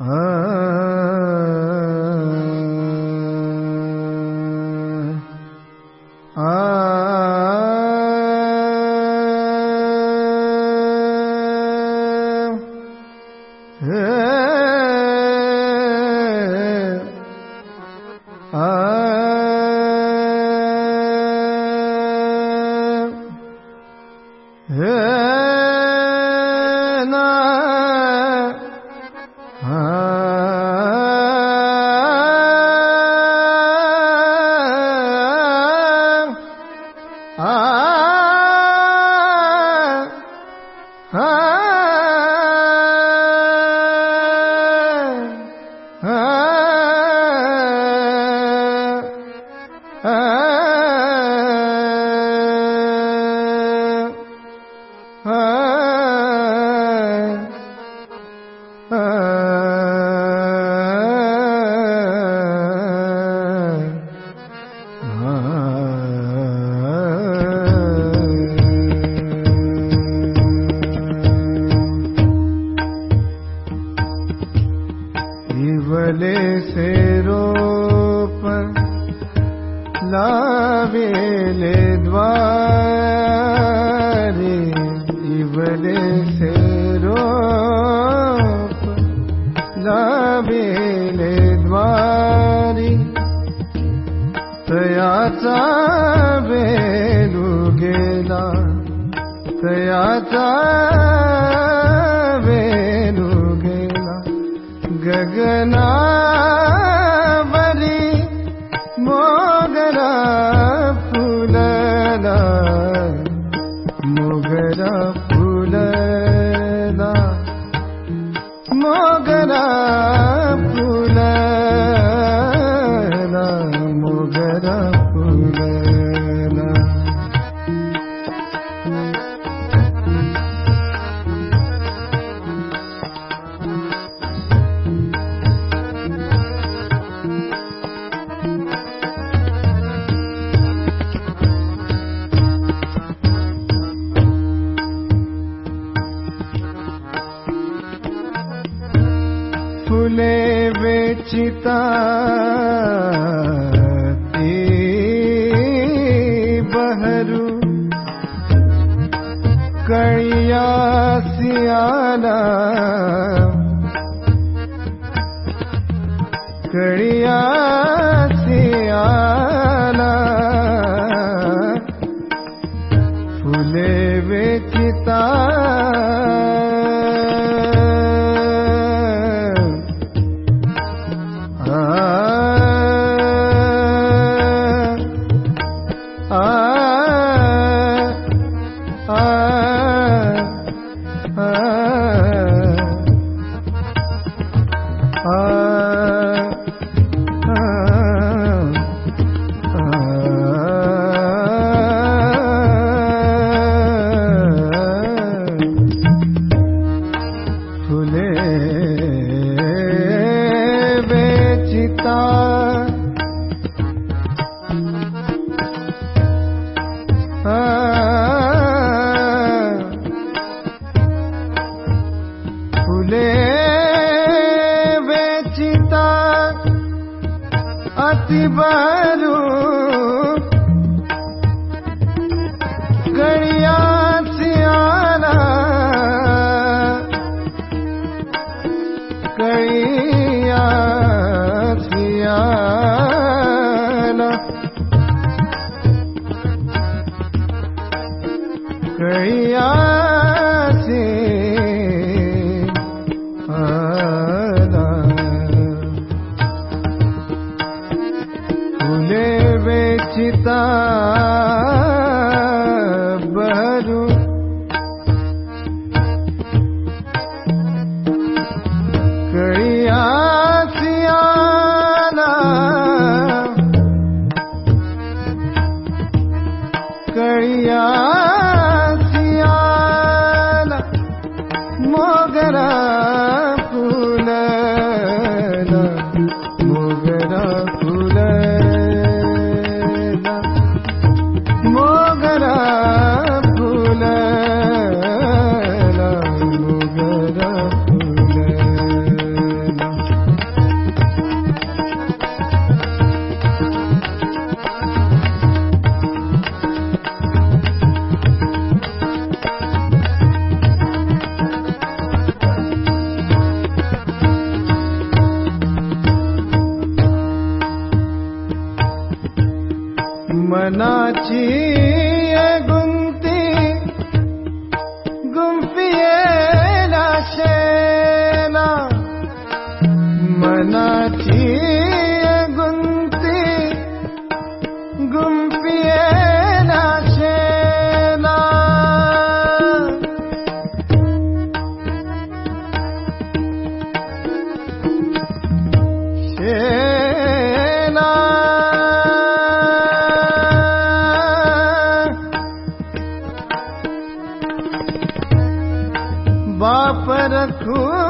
Ah वेणू गेला तयाचा वेणू गेला गगना ਖੁਲੇ ਵਿੱਚ ਤਾਤੇ ਬਹਰੂ ਕਈਆ ਸਿਆਲਾ ਕੜੀਆ ਸਿਆਲਾ ਫੁਲੇ ਵਿੱਚ ਰਾਤੀ ਬਰੂ कड़िया बाप रखूमा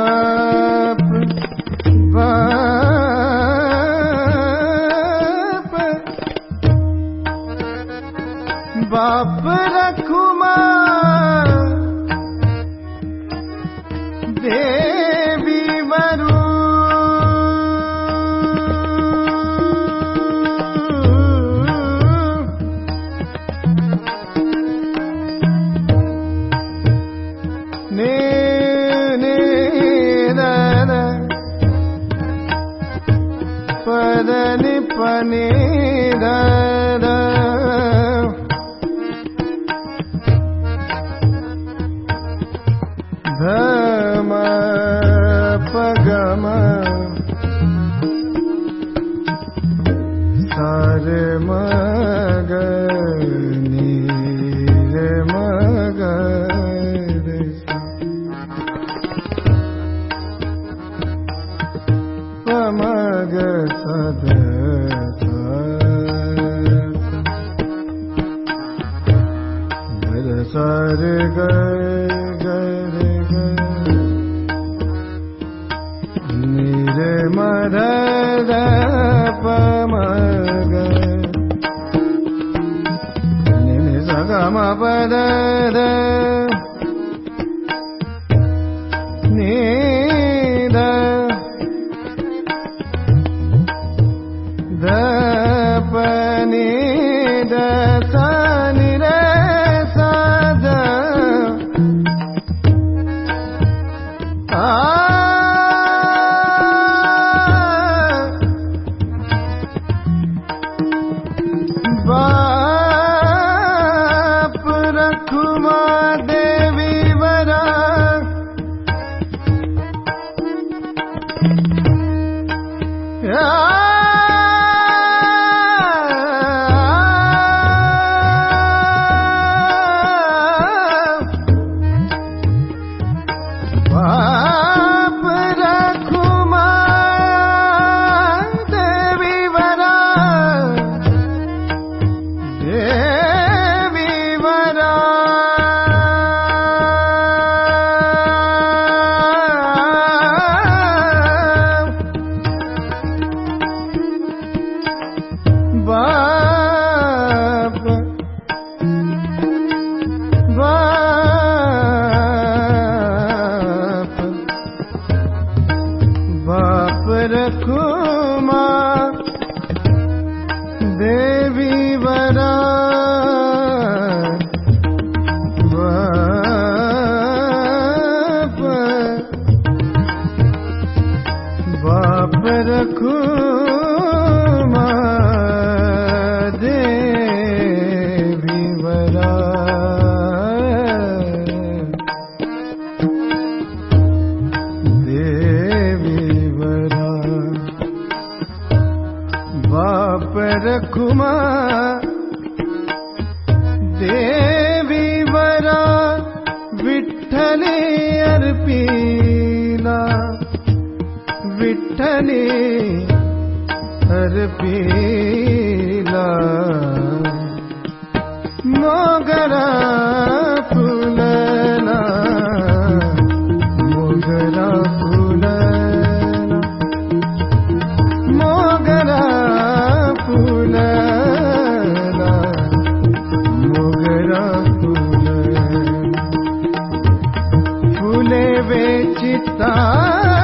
Oh. जाने ah ਬਾਪ ਬਾਪ ਬਾਪ ਰੱਖੋ ਮਾਂ ਦੇਵੀ ਵਰਾ ਬਾਪ ਰੱਖੋ ਵਿਠਲੇ ਅਰਪੀਲਾ ਵਿਠਲੇ ਅਰਪੀਲਾ ਮੋਗਰਾ ता